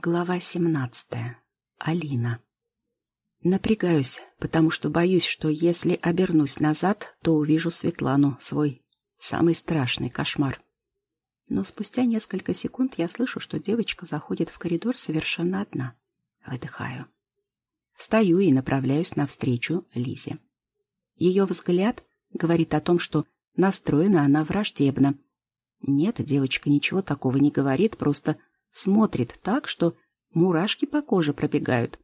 Глава семнадцатая. Алина. Напрягаюсь, потому что боюсь, что если обернусь назад, то увижу Светлану, свой самый страшный кошмар. Но спустя несколько секунд я слышу, что девочка заходит в коридор совершенно одна. Выдыхаю. Встаю и направляюсь навстречу Лизе. Ее взгляд говорит о том, что настроена она враждебно. Нет, девочка ничего такого не говорит, просто смотрит так, что мурашки по коже пробегают.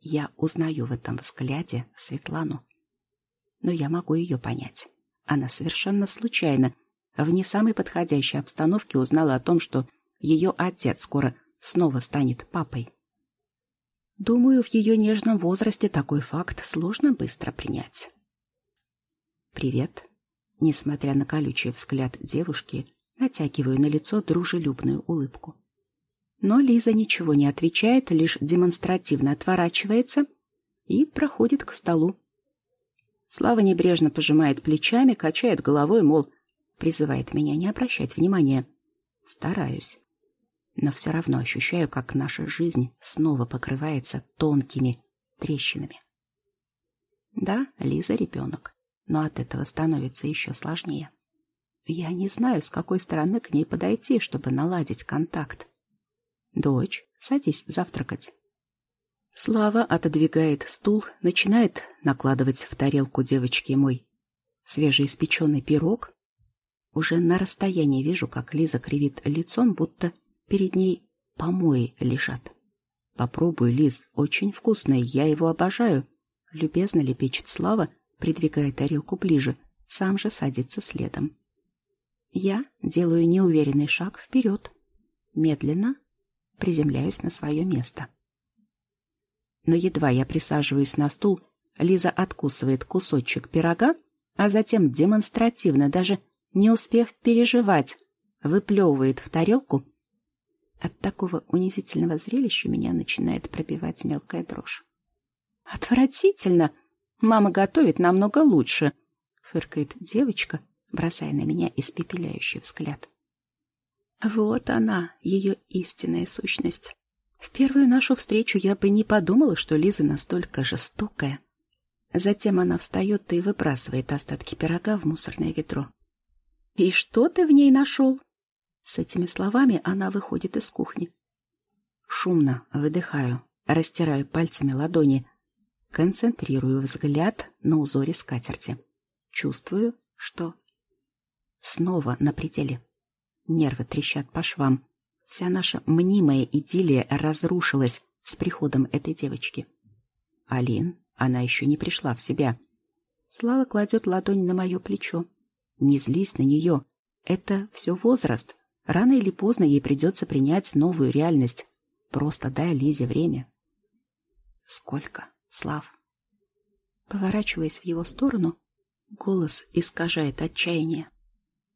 Я узнаю в этом взгляде Светлану. Но я могу ее понять. Она совершенно случайно, в не самой подходящей обстановке узнала о том, что ее отец скоро снова станет папой. Думаю, в ее нежном возрасте такой факт сложно быстро принять. «Привет». Несмотря на колючий взгляд девушки, натягиваю на лицо дружелюбную улыбку. Но Лиза ничего не отвечает, лишь демонстративно отворачивается и проходит к столу. Слава небрежно пожимает плечами, качает головой, мол, призывает меня не обращать внимания. Стараюсь. Но все равно ощущаю, как наша жизнь снова покрывается тонкими трещинами. Да, Лиза ребенок, но от этого становится еще сложнее. Я не знаю, с какой стороны к ней подойти, чтобы наладить контакт. «Дочь, садись завтракать». Слава отодвигает стул, начинает накладывать в тарелку девочки мой свежеиспеченный пирог. Уже на расстоянии вижу, как Лиза кривит лицом, будто перед ней помои лежат. «Попробуй, Лиз, очень вкусный, я его обожаю», — любезно лепечет Слава, придвигая тарелку ближе, сам же садится следом. Я делаю неуверенный шаг вперед, медленно, приземляюсь на свое место. Но едва я присаживаюсь на стул, Лиза откусывает кусочек пирога, а затем демонстративно, даже не успев переживать, выплевывает в тарелку. От такого унизительного зрелища меня начинает пробивать мелкая дрожь. «Отвратительно! Мама готовит намного лучше!» — фыркает девочка, бросая на меня испепеляющий взгляд. Вот она, ее истинная сущность. В первую нашу встречу я бы не подумала, что Лиза настолько жестокая. Затем она встает и выбрасывает остатки пирога в мусорное ведро. «И что ты в ней нашел?» С этими словами она выходит из кухни. Шумно выдыхаю, растираю пальцами ладони, концентрирую взгляд на узоре скатерти. Чувствую, что снова на пределе. Нервы трещат по швам. Вся наша мнимая идиллия разрушилась с приходом этой девочки. Алин, она еще не пришла в себя. Слава кладет ладонь на мое плечо. Не злись на нее. Это все возраст. Рано или поздно ей придется принять новую реальность. Просто дай Лизе время. Сколько, Слав? Поворачиваясь в его сторону, голос искажает отчаяние.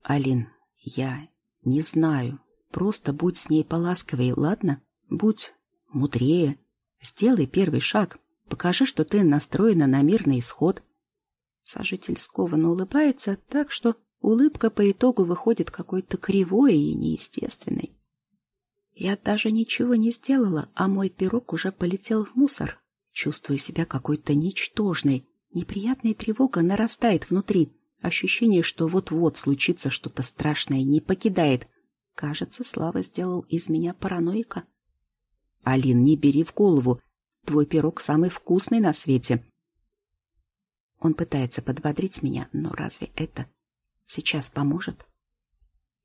Алин, я не знаю. Просто будь с ней поласковее, ладно? Будь мудрее. Сделай первый шаг. Покажи, что ты настроена на мирный исход. Сожитель скованно улыбается так, что улыбка по итогу выходит какой-то кривой и неестественной. Я даже ничего не сделала, а мой пирог уже полетел в мусор. Чувствую себя какой-то ничтожной. Неприятная тревога нарастает внутри. Ощущение, что вот-вот случится что-то страшное, не покидает. Кажется, Слава сделал из меня параноика. Алин, не бери в голову. Твой пирог самый вкусный на свете. Он пытается подбодрить меня, но разве это сейчас поможет?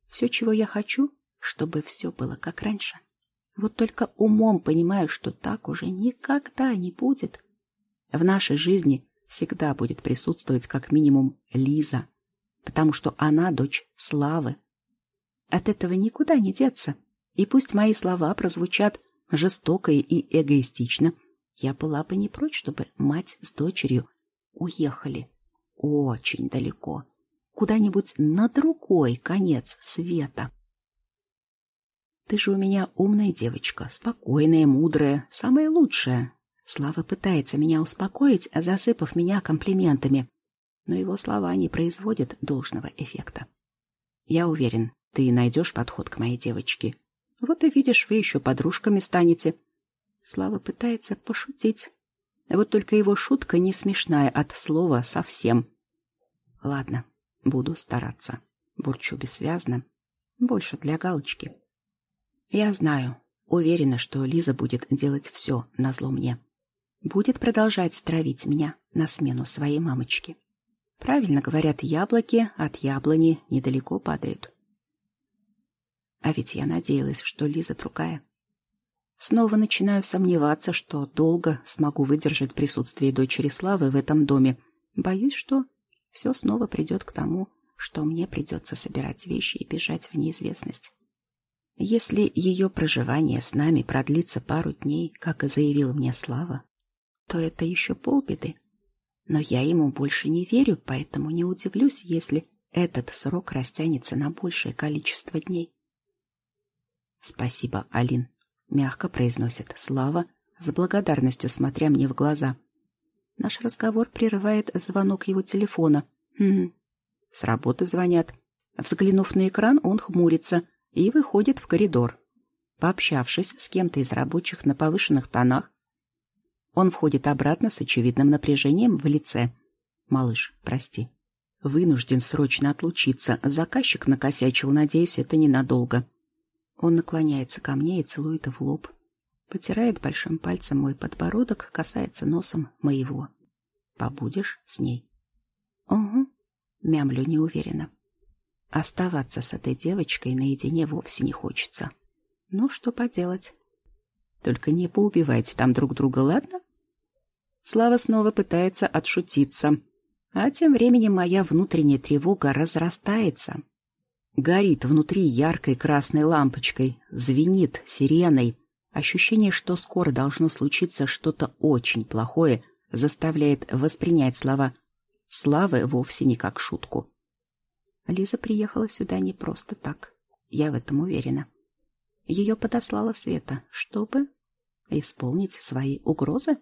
Все, чего я хочу, чтобы все было как раньше. Вот только умом понимаю, что так уже никогда не будет. В нашей жизни всегда будет присутствовать как минимум Лиза, потому что она дочь Славы. От этого никуда не деться. И пусть мои слова прозвучат жестоко и эгоистично, я была бы не прочь, чтобы мать с дочерью уехали очень далеко, куда-нибудь на другой конец света. Ты же у меня умная девочка, спокойная, мудрая, самая лучшая, Слава пытается меня успокоить, засыпав меня комплиментами, но его слова не производят должного эффекта. Я уверен, ты найдешь подход к моей девочке. Вот и видишь, вы еще подружками станете. Слава пытается пошутить. Вот только его шутка не смешная от слова совсем. Ладно, буду стараться. Бурчу бессвязно. Больше для галочки. Я знаю, уверена, что Лиза будет делать все назло мне. Будет продолжать травить меня на смену своей мамочки. Правильно говорят, яблоки от яблони недалеко падают. А ведь я надеялась, что Лиза другая. Снова начинаю сомневаться, что долго смогу выдержать присутствие дочери Славы в этом доме. Боюсь, что все снова придет к тому, что мне придется собирать вещи и бежать в неизвестность. Если ее проживание с нами продлится пару дней, как и заявил мне Слава, то это еще полбеды. Но я ему больше не верю, поэтому не удивлюсь, если этот срок растянется на большее количество дней. Спасибо, Алин, мягко произносит Слава, с благодарностью смотря мне в глаза. Наш разговор прерывает звонок его телефона. Хм, с работы звонят. Взглянув на экран, он хмурится и выходит в коридор. Пообщавшись с кем-то из рабочих на повышенных тонах, он входит обратно с очевидным напряжением в лице. «Малыш, прости. Вынужден срочно отлучиться. Заказчик накосячил, надеюсь, это ненадолго». Он наклоняется ко мне и целует в лоб. Потирает большим пальцем мой подбородок, касается носом моего. «Побудешь с ней?» «Угу», — мямлю неуверенно. Оставаться с этой девочкой наедине вовсе не хочется. Ну, что поделать? Только не поубивайте там друг друга, ладно? Слава снова пытается отшутиться. А тем временем моя внутренняя тревога разрастается. Горит внутри яркой красной лампочкой, звенит сиреной. Ощущение, что скоро должно случиться что-то очень плохое, заставляет воспринять слова Славы вовсе не как шутку. Лиза приехала сюда не просто так. Я в этом уверена. Ее подослала Света, чтобы исполнить свои угрозы?